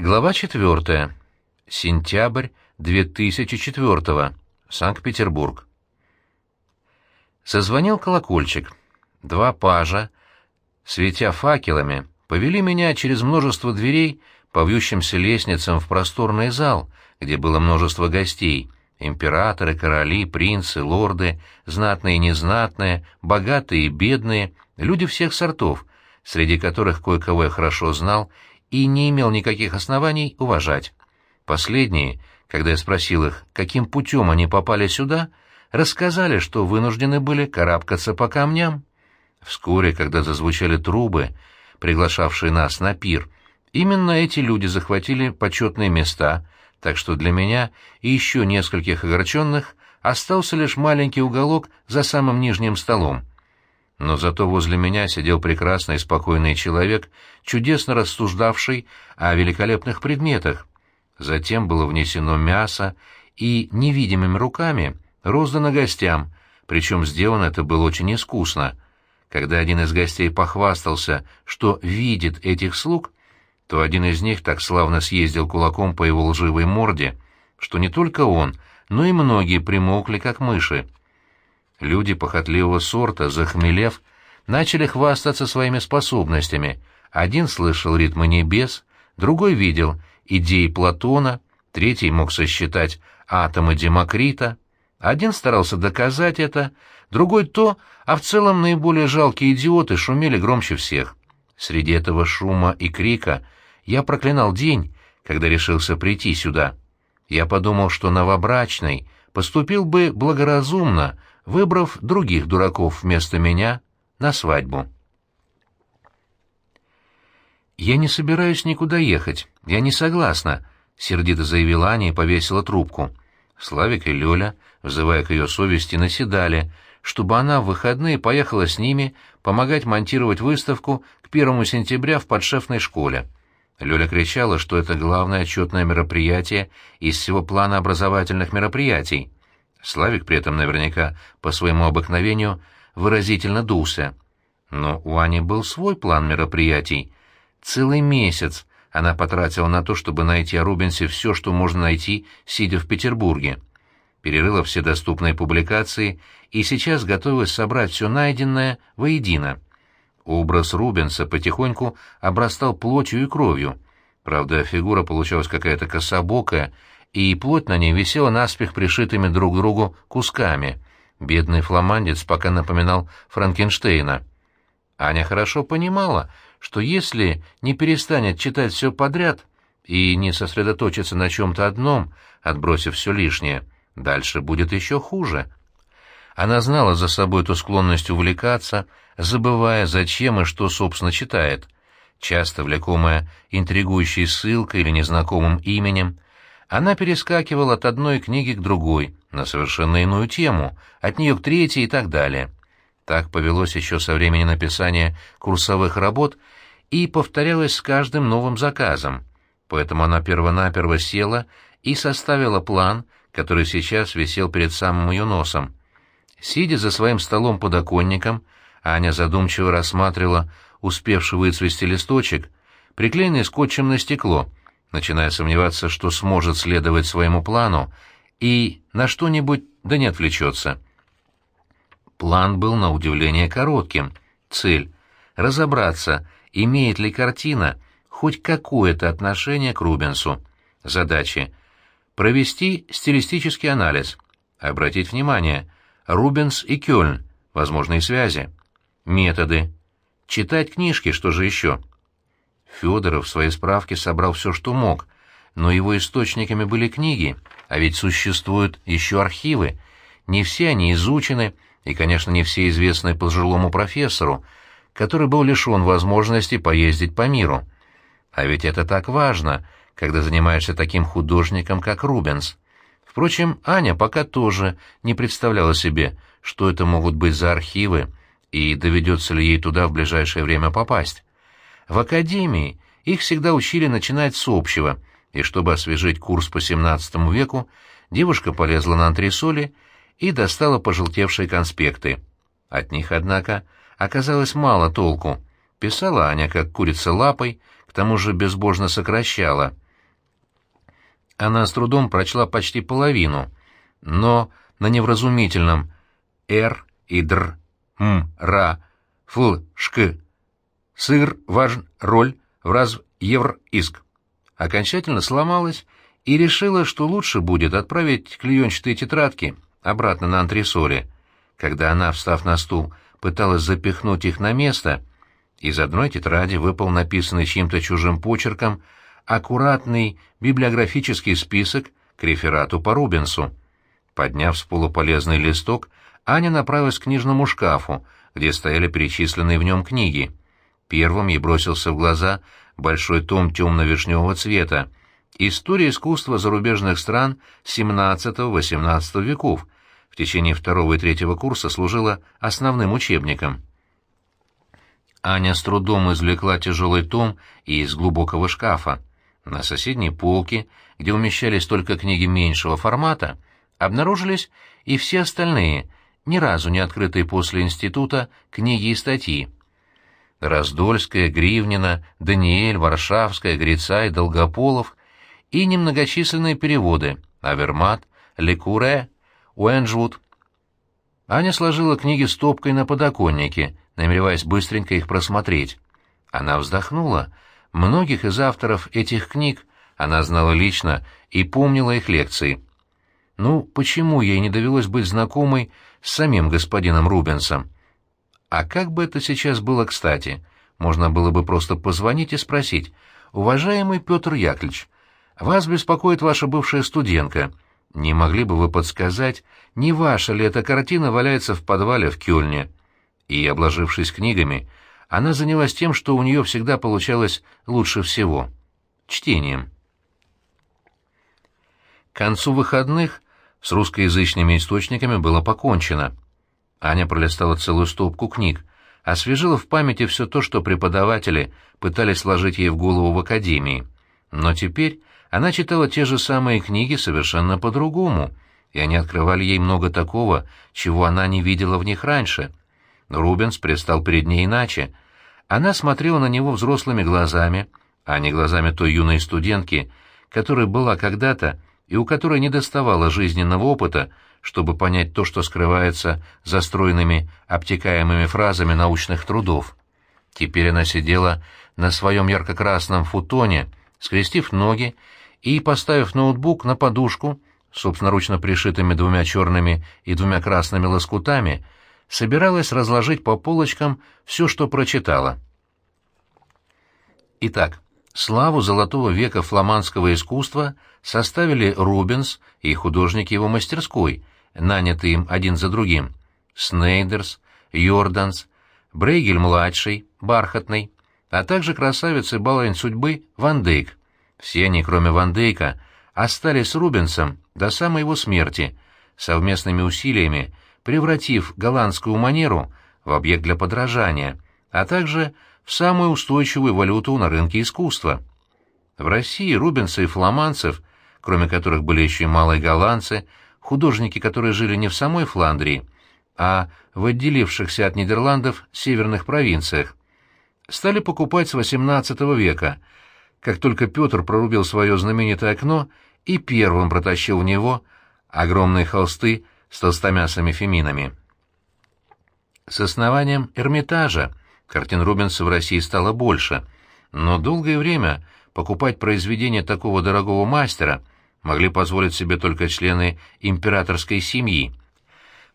Глава 4. Сентябрь 2004. Санкт-Петербург. Созвонил колокольчик. Два пажа, светя факелами, повели меня через множество дверей по вьющимся лестницам в просторный зал, где было множество гостей — императоры, короли, принцы, лорды, знатные и незнатные, богатые и бедные, люди всех сортов, среди которых кое-кого я хорошо знал — и не имел никаких оснований уважать. Последние, когда я спросил их, каким путем они попали сюда, рассказали, что вынуждены были карабкаться по камням. Вскоре, когда зазвучали трубы, приглашавшие нас на пир, именно эти люди захватили почетные места, так что для меня и еще нескольких огорченных остался лишь маленький уголок за самым нижним столом но зато возле меня сидел прекрасный и спокойный человек, чудесно рассуждавший о великолепных предметах. Затем было внесено мясо и невидимыми руками роздано гостям, причем сделано это было очень искусно. Когда один из гостей похвастался, что видит этих слуг, то один из них так славно съездил кулаком по его лживой морде, что не только он, но и многие примолкли, как мыши. Люди похотливого сорта, захмелев, начали хвастаться своими способностями. Один слышал ритмы небес, другой видел идеи Платона, третий мог сосчитать атомы Демокрита. Один старался доказать это, другой то, а в целом наиболее жалкие идиоты шумели громче всех. Среди этого шума и крика я проклинал день, когда решился прийти сюда. Я подумал, что новобрачный поступил бы благоразумно, выбрав других дураков вместо меня на свадьбу. «Я не собираюсь никуда ехать, я не согласна», — сердито заявила Аня и повесила трубку. Славик и Лёля, взывая к ее совести, наседали, чтобы она в выходные поехала с ними помогать монтировать выставку к первому сентября в подшефной школе. Лёля кричала, что это главное отчетное мероприятие из всего плана образовательных мероприятий. Славик при этом наверняка по своему обыкновению выразительно дулся. Но у Ани был свой план мероприятий. Целый месяц она потратила на то, чтобы найти о Рубенсе все, что можно найти, сидя в Петербурге. Перерыла все доступные публикации и сейчас готовилась собрать все найденное воедино. Образ Рубенса потихоньку обрастал плотью и кровью. Правда, фигура получалась какая-то кособокая, и плоть на ней висела наспех пришитыми друг к другу кусками. Бедный фламандец пока напоминал Франкенштейна. Аня хорошо понимала, что если не перестанет читать все подряд и не сосредоточится на чем-то одном, отбросив все лишнее, дальше будет еще хуже. Она знала за собой эту склонность увлекаться, забывая, зачем и что, собственно, читает. Часто влекомая интригующей ссылкой или незнакомым именем, она перескакивала от одной книги к другой, на совершенно иную тему, от нее к третьей и так далее. Так повелось еще со времени написания курсовых работ и повторялось с каждым новым заказом. Поэтому она первонаперво села и составила план, который сейчас висел перед самым ее носом. Сидя за своим столом-подоконником, Аня задумчиво рассматривала успевший выцвести листочек, приклеенный скотчем на стекло — начиная сомневаться, что сможет следовать своему плану и на что-нибудь да не отвлечется. План был на удивление коротким. Цель — разобраться, имеет ли картина хоть какое-то отношение к Рубенсу. Задачи — провести стилистический анализ, обратить внимание, Рубенс и Кёльн, возможные связи. Методы — читать книжки, что же еще — Федоров в своей справке собрал все, что мог, но его источниками были книги, а ведь существуют еще архивы. Не все они изучены, и, конечно, не все известны пожилому профессору, который был лишен возможности поездить по миру. А ведь это так важно, когда занимаешься таким художником, как Рубенс. Впрочем, Аня пока тоже не представляла себе, что это могут быть за архивы, и доведется ли ей туда в ближайшее время попасть. В академии их всегда учили начинать с общего, и чтобы освежить курс по XVII веку, девушка полезла на антресоли и достала пожелтевшие конспекты. От них, однако, оказалось мало толку. Писала Аня, как курица лапой, к тому же безбожно сокращала. Она с трудом прочла почти половину, но на невразумительном «р» и «др», «м», «ра», «фл», «шк» сыр важен роль в раз евр иск. Окончательно сломалась и решила, что лучше будет отправить клеенчатые тетрадки обратно на антресоли. Когда она, встав на стул, пыталась запихнуть их на место, из одной тетради выпал написанный чьим-то чужим почерком аккуратный библиографический список к реферату по Рубенсу. Подняв с пола полезный листок, Аня направилась к книжному шкафу, где стояли перечисленные в нем книги. Первым ей бросился в глаза большой том темно-вишневого цвета «История искусства зарубежных стран XVII-XVIII веков», в течение второго и третьего курса служила основным учебником. Аня с трудом извлекла тяжелый том из глубокого шкафа. На соседней полке, где умещались только книги меньшего формата, обнаружились и все остальные, ни разу не открытые после института, книги и статьи. Раздольская, Гривнина, Даниэль, Варшавская, Грицай, Долгополов и немногочисленные переводы Авермат, Лекуре, Уэнджвуд. Аня сложила книги стопкой на подоконнике, намереваясь быстренько их просмотреть. Она вздохнула. Многих из авторов этих книг она знала лично и помнила их лекции. Ну, почему ей не довелось быть знакомой с самим господином Рубенсом? А как бы это сейчас было кстати? Можно было бы просто позвонить и спросить. «Уважаемый Петр Яковлевич, вас беспокоит ваша бывшая студентка. Не могли бы вы подсказать, не ваша ли эта картина валяется в подвале в Кёльне?» И, обложившись книгами, она занялась тем, что у нее всегда получалось лучше всего — чтением. К концу выходных с русскоязычными источниками было покончено — Аня пролистала целую стопку книг, освежила в памяти все то, что преподаватели пытались сложить ей в голову в академии. Но теперь она читала те же самые книги совершенно по-другому, и они открывали ей много такого, чего она не видела в них раньше. Рубенс предстал перед ней иначе. Она смотрела на него взрослыми глазами, а не глазами той юной студентки, которая была когда-то и у которой не доставало жизненного опыта, чтобы понять то, что скрывается за стройными, обтекаемыми фразами научных трудов. Теперь она сидела на своем ярко-красном футоне, скрестив ноги и, поставив ноутбук на подушку, собственноручно пришитыми двумя черными и двумя красными лоскутами, собиралась разложить по полочкам все, что прочитала. Итак, славу золотого века фламандского искусства составили Рубенс и художники его мастерской, нанятые им один за другим, Снейдерс, Йорданс, Брейгель-младший, Бархатный, а также красавец и баловень судьбы Ван Дейк. Все они, кроме Ван Дейка, остались с Рубенсом до самой его смерти, совместными усилиями превратив голландскую манеру в объект для подражания, а также в самую устойчивую валюту на рынке искусства. В России Рубенса и фламандцев, кроме которых были еще и малые голландцы, художники, которые жили не в самой Фландрии, а в отделившихся от Нидерландов северных провинциях, стали покупать с XVIII века, как только Петр прорубил свое знаменитое окно и первым протащил в него огромные холсты с толстомясыми феминами. С основанием Эрмитажа Картин Рубенса в России стало больше, но долгое время покупать произведения такого дорогого мастера могли позволить себе только члены императорской семьи.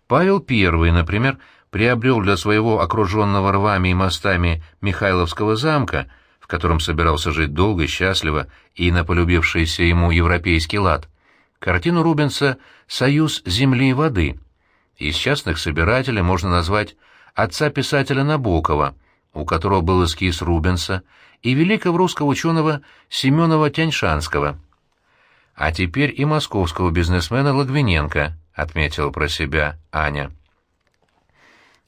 Павел I, например, приобрел для своего окруженного рвами и мостами Михайловского замка, в котором собирался жить долго, счастливо и на полюбившийся ему европейский лад, картину Рубенса «Союз земли и воды». Из частных собирателей можно назвать отца писателя Набокова, у которого был эскиз Рубенса, и великого русского ученого Семенова Тяньшанского. А теперь и московского бизнесмена Логвиненко, отметила про себя Аня.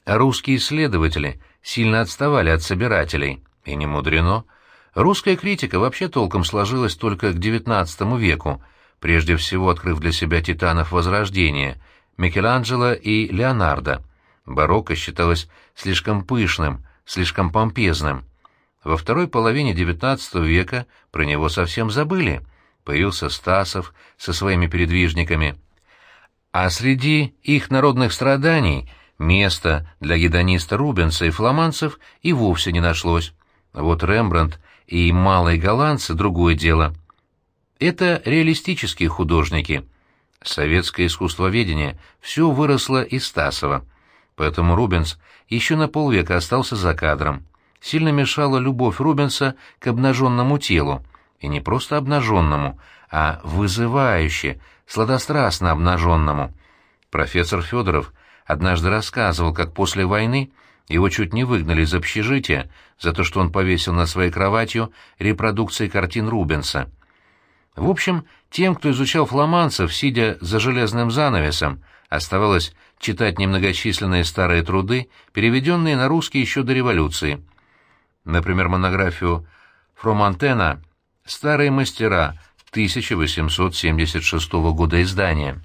Русские исследователи сильно отставали от собирателей, и не мудрено. Русская критика вообще толком сложилась только к XIX веку, прежде всего открыв для себя титанов Возрождения, Микеланджело и Леонардо. Барокко считалось слишком пышным, слишком помпезным. Во второй половине XIX века про него совсем забыли. Появился Стасов со своими передвижниками. А среди их народных страданий места для гедониста Рубенса и фламандцев и вовсе не нашлось. Вот Рембрандт и малые голландцы — другое дело. Это реалистические художники. Советское искусствоведение все выросло из Стасова, поэтому Рубенс еще на полвека остался за кадром. Сильно мешала любовь Рубенса к обнаженному телу, и не просто обнаженному, а вызывающе, сладострастно обнаженному. Профессор Федоров однажды рассказывал, как после войны его чуть не выгнали из общежития за то, что он повесил над своей кроватью репродукции картин Рубенса. В общем, тем, кто изучал фламандцев, сидя за железным занавесом, оставалось читать немногочисленные старые труды, переведенные на русский еще до революции. Например, монографию Фромантена «Старые мастера» 1876 года издания.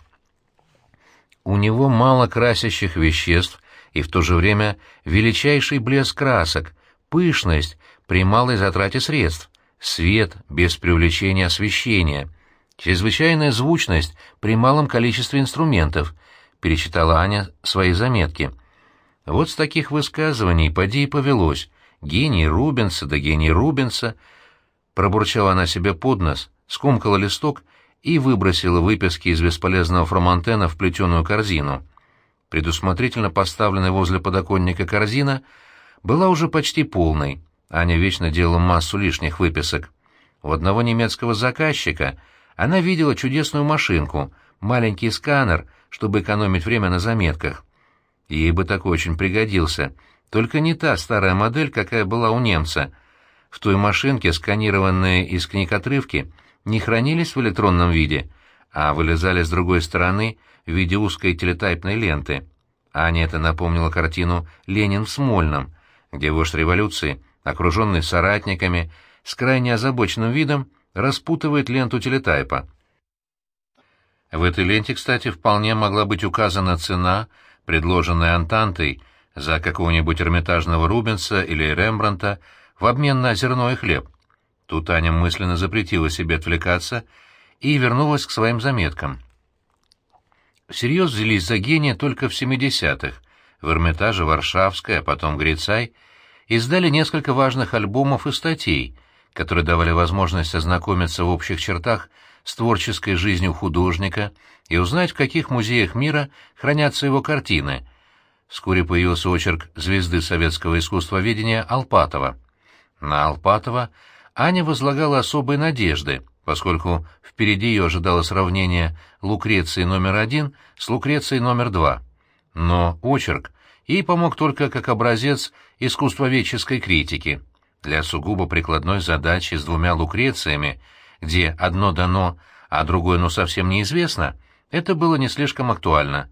У него мало красящих веществ и в то же время величайший блеск красок, пышность при малой затрате средств, свет без привлечения освещения, чрезвычайная звучность при малом количестве инструментов, перечитала Аня свои заметки. Вот с таких высказываний поди и повелось. Гений Рубенса да гений Рубенса. Пробурчала она себе под нос, скомкала листок и выбросила выписки из бесполезного фромантена в плетеную корзину. Предусмотрительно поставленная возле подоконника корзина была уже почти полной. Аня вечно делала массу лишних выписок. У одного немецкого заказчика она видела чудесную машинку, маленький сканер, чтобы экономить время на заметках. Ей бы такой очень пригодился, только не та старая модель, какая была у немца. В той машинке сканированные из книг отрывки не хранились в электронном виде, а вылезали с другой стороны в виде узкой телетайпной ленты. Аня это напомнила картину «Ленин в Смольном», где вождь революции, окруженный соратниками, с крайне озабоченным видом, распутывает ленту телетайпа. В этой ленте, кстати, вполне могла быть указана цена, предложенная Антантой за какого-нибудь Эрмитажного Рубенса или Рембранта в обмен на зерно и хлеб. Тут Аня мысленно запретила себе отвлекаться и вернулась к своим заметкам. Всерьез взялись за гения только в 70-х. В Эрмитаже Варшавская, а потом Грицай издали несколько важных альбомов и статей, которые давали возможность ознакомиться в общих чертах с творческой жизнью художника и узнать, в каких музеях мира хранятся его картины. Вскоре появился очерк звезды советского искусствоведения Алпатова. На Алпатова Аня возлагала особые надежды, поскольку впереди ее ожидало сравнение Лукреции номер один с Лукрецией номер два. Но очерк ей помог только как образец искусствоведческой критики. Для сугубо прикладной задачи с двумя Лукрециями, где одно дано, а другое ну совсем неизвестно, это было не слишком актуально.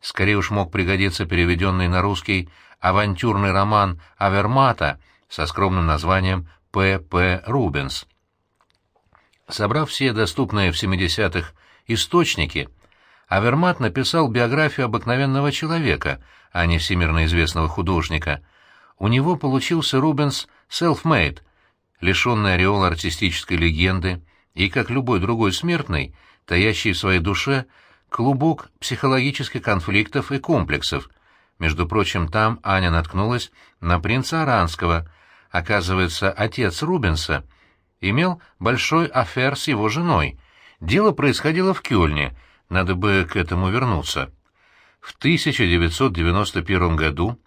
Скорее уж мог пригодиться переведенный на русский авантюрный роман Авермата со скромным названием П. П. Рубенс. Собрав все доступные в 70-х источники, Авермат написал биографию обыкновенного человека, а не всемирно известного художника. У него получился Рубенс self-made, лишенный ореола артистической легенды и, как любой другой смертный, таящий в своей душе клубок психологических конфликтов и комплексов. Между прочим, там Аня наткнулась на принца Аранского — Оказывается, отец Рубенса имел большой афер с его женой. Дело происходило в Кёльне, надо бы к этому вернуться. В 1991 году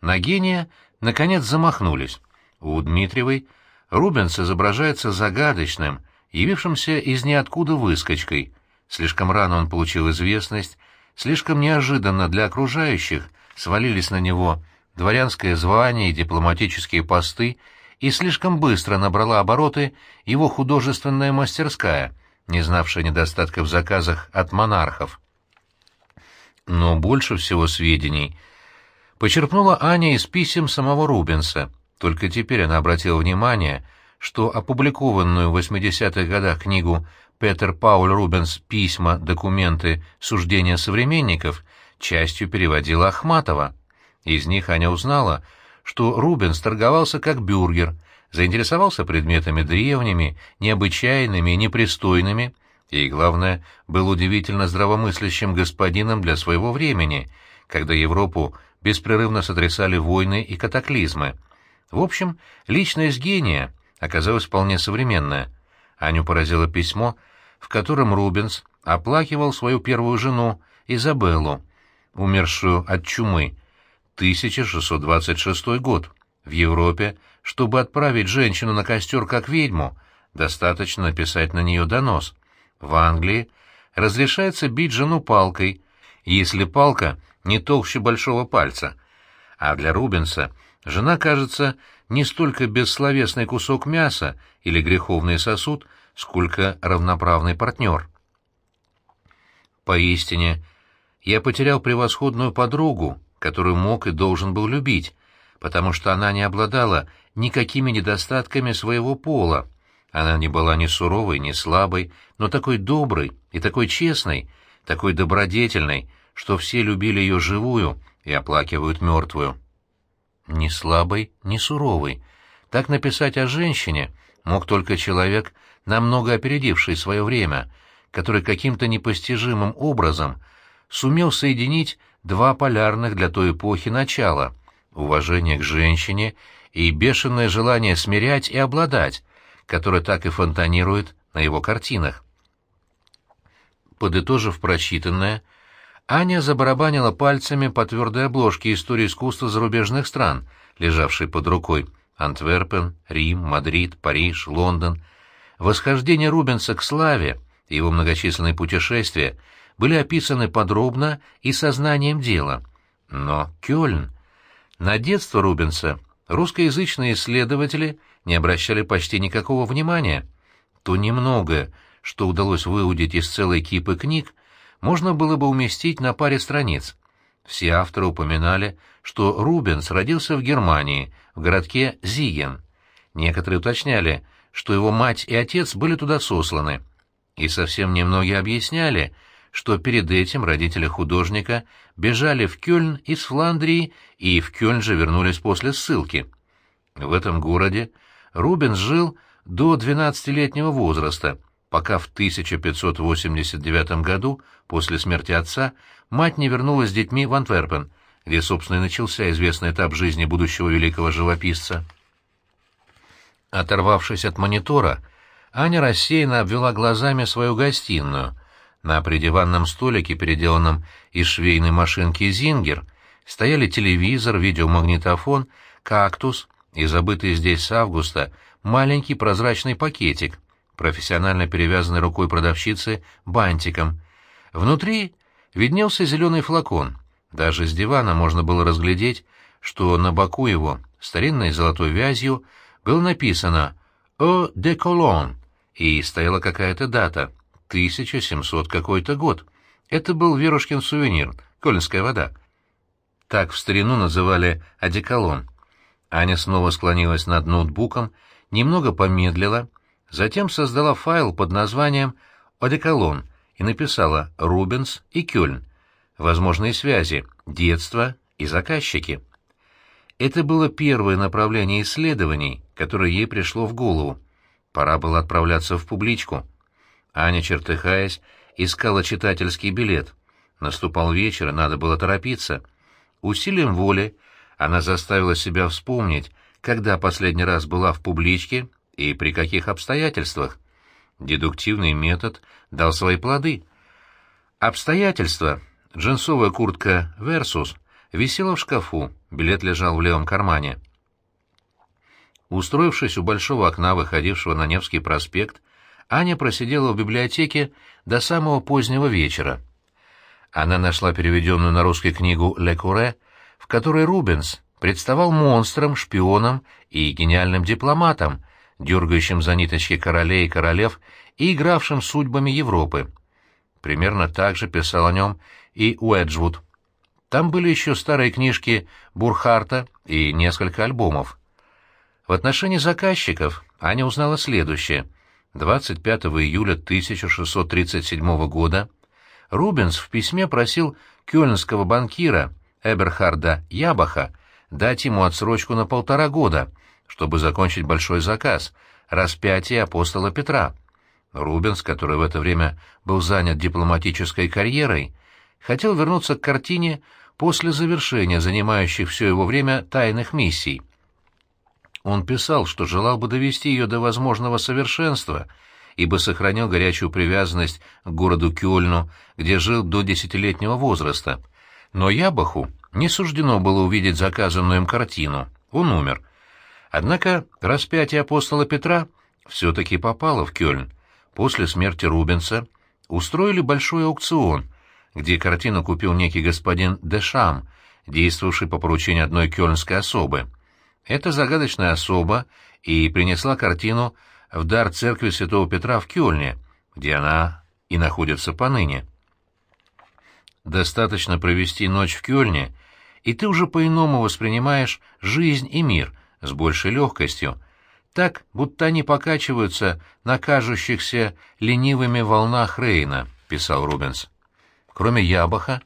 на гения наконец замахнулись. У Дмитриевой Рубенс изображается загадочным, явившимся из ниоткуда выскочкой. Слишком рано он получил известность, слишком неожиданно для окружающих свалились на него дворянское звание и дипломатические посты, и слишком быстро набрала обороты его художественная мастерская, не знавшая недостатка в заказах от монархов. Но больше всего сведений почерпнула Аня из писем самого Рубенса. Только теперь она обратила внимание, что опубликованную в 80-х годах книгу Петер Пауль Рубенс «Письма, документы, суждения современников» частью переводила Ахматова. Из них Аня узнала, что Рубенс торговался как бюргер, заинтересовался предметами древними, необычайными и непристойными, и, главное, был удивительно здравомыслящим господином для своего времени, когда Европу беспрерывно сотрясали войны и катаклизмы. В общем, личность гения оказалась вполне современная. Аню поразило письмо, в котором Рубенс оплакивал свою первую жену, Изабеллу, умершую от чумы, 1626 год. В Европе, чтобы отправить женщину на костер как ведьму, достаточно написать на нее донос. В Англии разрешается бить жену палкой, если палка не толще большого пальца. А для Рубенса жена кажется не столько бессловесный кусок мяса или греховный сосуд, сколько равноправный партнер. Поистине, я потерял превосходную подругу, которую мог и должен был любить, потому что она не обладала никакими недостатками своего пола. Она не была ни суровой, ни слабой, но такой доброй и такой честной, такой добродетельной, что все любили ее живую и оплакивают мертвую. Ни слабой, ни суровой. Так написать о женщине мог только человек, намного опередивший свое время, который каким-то непостижимым образом сумел соединить два полярных для той эпохи начала — уважение к женщине и бешеное желание смирять и обладать, которое так и фонтанирует на его картинах. Подытожив прочитанное, Аня забарабанила пальцами по твердой обложке истории искусства зарубежных стран, лежавшей под рукой — Антверпен, Рим, Мадрид, Париж, Лондон. Восхождение Рубенса к славе его многочисленные путешествия были описаны подробно и сознанием дела. Но Кёльн... На детство Рубенса русскоязычные исследователи не обращали почти никакого внимания. То немногое, что удалось выудить из целой кипы книг, можно было бы уместить на паре страниц. Все авторы упоминали, что Рубенс родился в Германии, в городке Зиген. Некоторые уточняли, что его мать и отец были туда сосланы. И совсем немногие объясняли, что перед этим родители художника бежали в Кёльн из Фландрии и в Кёльн же вернулись после ссылки. В этом городе Рубенс жил до 12-летнего возраста, пока в 1589 году, после смерти отца, мать не вернулась с детьми в Антверпен, где, собственно, и начался известный этап жизни будущего великого живописца. Оторвавшись от монитора, Аня рассеянно обвела глазами свою гостиную — на придиванном столике, переделанном из швейной машинки «Зингер», стояли телевизор, видеомагнитофон, кактус и забытый здесь с августа маленький прозрачный пакетик, профессионально перевязанный рукой продавщицы бантиком. Внутри виднелся зеленый флакон. Даже с дивана можно было разглядеть, что на боку его, старинной золотой вязью, было написано «О де Колон» и стояла какая-то дата — 1700 какой-то год. Это был Верушкин сувенир, колинская вода. Так в старину называли одеколон. Аня снова склонилась над ноутбуком, немного помедлила, затем создала файл под названием «Одеколон» и написала «Рубенс» и «Кёльн», возможные связи, детство и заказчики. Это было первое направление исследований, которое ей пришло в голову. Пора было отправляться в публичку. Аня, чертыхаясь, искала читательский билет. Наступал вечер, и надо было торопиться. Усилием воли она заставила себя вспомнить, когда последний раз была в публичке и при каких обстоятельствах. Дедуктивный метод дал свои плоды. Обстоятельства. Джинсовая куртка «Версус» висела в шкафу, билет лежал в левом кармане. Устроившись у большого окна, выходившего на Невский проспект, Аня просидела в библиотеке до самого позднего вечера. Она нашла переведенную на русский книгу «Ле Куре», в которой Рубенс представал монстром, шпионом и гениальным дипломатом, дергающим за ниточки королей и королев и игравшим судьбами Европы. Примерно так же писал о нем и Уэджвуд. Там были еще старые книжки Бурхарта и несколько альбомов. В отношении заказчиков Аня узнала следующее — 25 июля 1637 года Рубенс в письме просил кёльнского банкира Эберхарда Ябаха дать ему отсрочку на полтора года, чтобы закончить большой заказ — распятие апостола Петра. Рубенс, который в это время был занят дипломатической карьерой, хотел вернуться к картине после завершения занимающих все его время тайных миссий. Он писал, что желал бы довести ее до возможного совершенства, ибо сохранил горячую привязанность к городу Кёльну, где жил до десятилетнего возраста. Но Ябаху не суждено было увидеть заказанную им картину. Он умер. Однако распятие апостола Петра все-таки попало в Кёльн. После смерти Рубенса устроили большой аукцион, где картину купил некий господин Дешам, действовавший по поручению одной кёльнской особы. Эта загадочная особа и принесла картину в дар церкви святого Петра в Кёльне, где она и находится поныне. Достаточно провести ночь в Кёльне, и ты уже по-иному воспринимаешь жизнь и мир с большей легкостью, так, будто они покачиваются на кажущихся ленивыми волнах Рейна, писал Рубенс. Кроме Ябаха,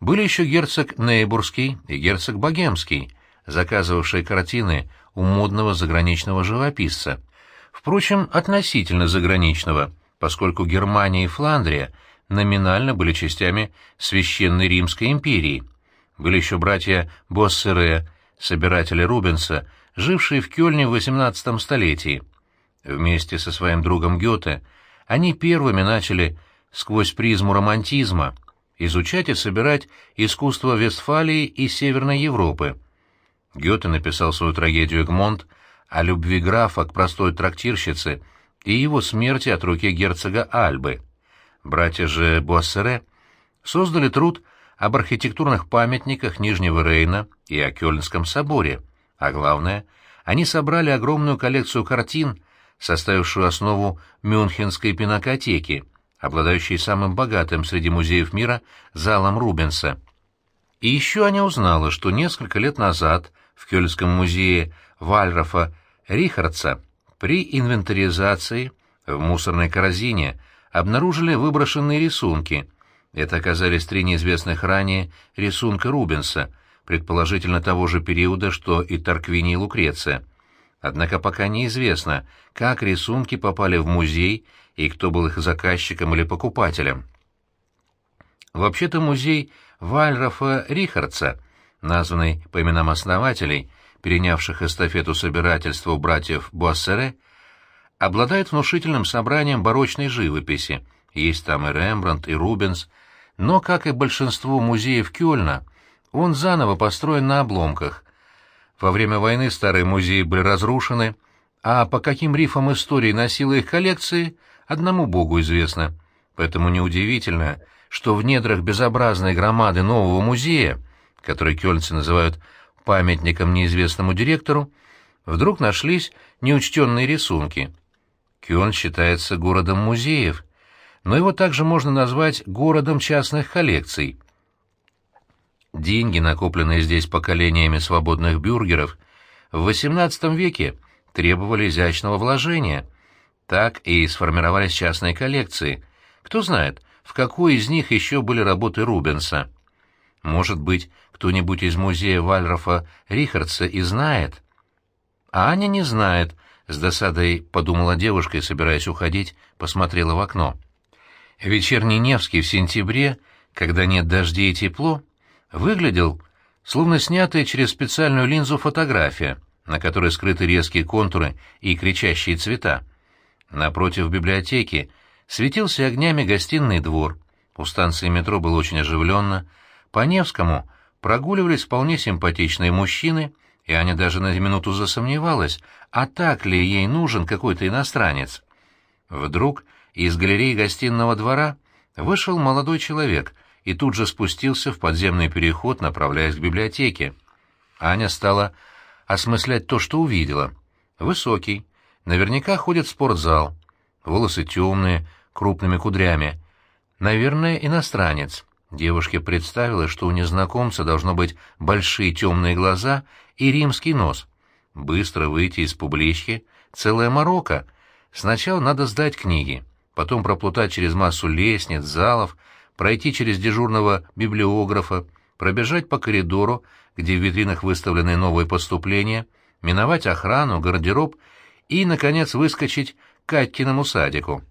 были еще герцог Нейбургский и герцог Богемский, заказывавшие картины у модного заграничного живописца. Впрочем, относительно заграничного, поскольку Германия и Фландрия номинально были частями Священной Римской империи. Были еще братья Боссере, собиратели Рубенса, жившие в Кёльне в XVIII столетии. Вместе со своим другом Гёте они первыми начали сквозь призму романтизма изучать и собирать искусство Вестфалии и Северной Европы. Гёте написал свою трагедию «Эгмонт» о любви графа к простой трактирщице и его смерти от руки герцога Альбы. Братья же Буассере создали труд об архитектурных памятниках Нижнего Рейна и о Кёльнском соборе, а главное, они собрали огромную коллекцию картин, составившую основу Мюнхенской пинакотеки, обладающей самым богатым среди музеев мира залом Рубенса. И еще Аня узнала, что несколько лет назад в Кёльнском музее Вальрофа Рихардса при инвентаризации в мусорной корзине обнаружили выброшенные рисунки. Это оказались три неизвестных ранее рисунка Рубенса, предположительно того же периода, что и Тарквини и Лукреция. Однако пока неизвестно, как рисунки попали в музей и кто был их заказчиком или покупателем. Вообще-то музей Вальрофа Рихардса, названный по именам основателей, перенявших эстафету собирательства у братьев Буассере, обладает внушительным собранием барочной живописи, есть там и Рембрандт, и Рубенс, но, как и большинство музеев Кёльна, он заново построен на обломках. Во время войны старые музеи были разрушены, а по каким рифам истории носила их коллекции, одному богу известно. Поэтому неудивительно, что в недрах безобразной громады нового музея, который кёльнцы называют памятником неизвестному директору, вдруг нашлись неучтенные рисунки. Кёльн считается городом музеев, но его также можно назвать городом частных коллекций. Деньги, накопленные здесь поколениями свободных бюргеров, в XVIII веке требовали изящного вложения. Так и сформировались частные коллекции. Кто знает, в какой из них еще были работы Рубенса. Может быть, кто-нибудь из музея Вальрофа Рихардса и знает? А Аня не знает, — с досадой подумала девушка и, собираясь уходить, посмотрела в окно. Вечерний Невский в сентябре, когда нет дождей и тепло, выглядел, словно снятая через специальную линзу фотография, на которой скрыты резкие контуры и кричащие цвета. Напротив библиотеки светился огнями гостиный двор. У станции метро было очень оживленно. По Невскому прогуливались вполне симпатичные мужчины, и Аня даже на минуту засомневалась, а так ли ей нужен какой-то иностранец. Вдруг из галереи гостиного двора вышел молодой человек и тут же спустился в подземный переход, направляясь к библиотеке. Аня стала осмыслять то, что увидела. Высокий, наверняка ходит в спортзал, волосы темные, крупными кудрями. Наверное, иностранец. Девушке представилось, что у незнакомца должно быть большие темные глаза и римский нос. Быстро выйти из публички — целая морока. Сначала надо сдать книги, потом проплутать через массу лестниц, залов, пройти через дежурного библиографа, пробежать по коридору, где в витринах выставлены новые поступления, миновать охрану, гардероб и, наконец, выскочить к Катькиному садику.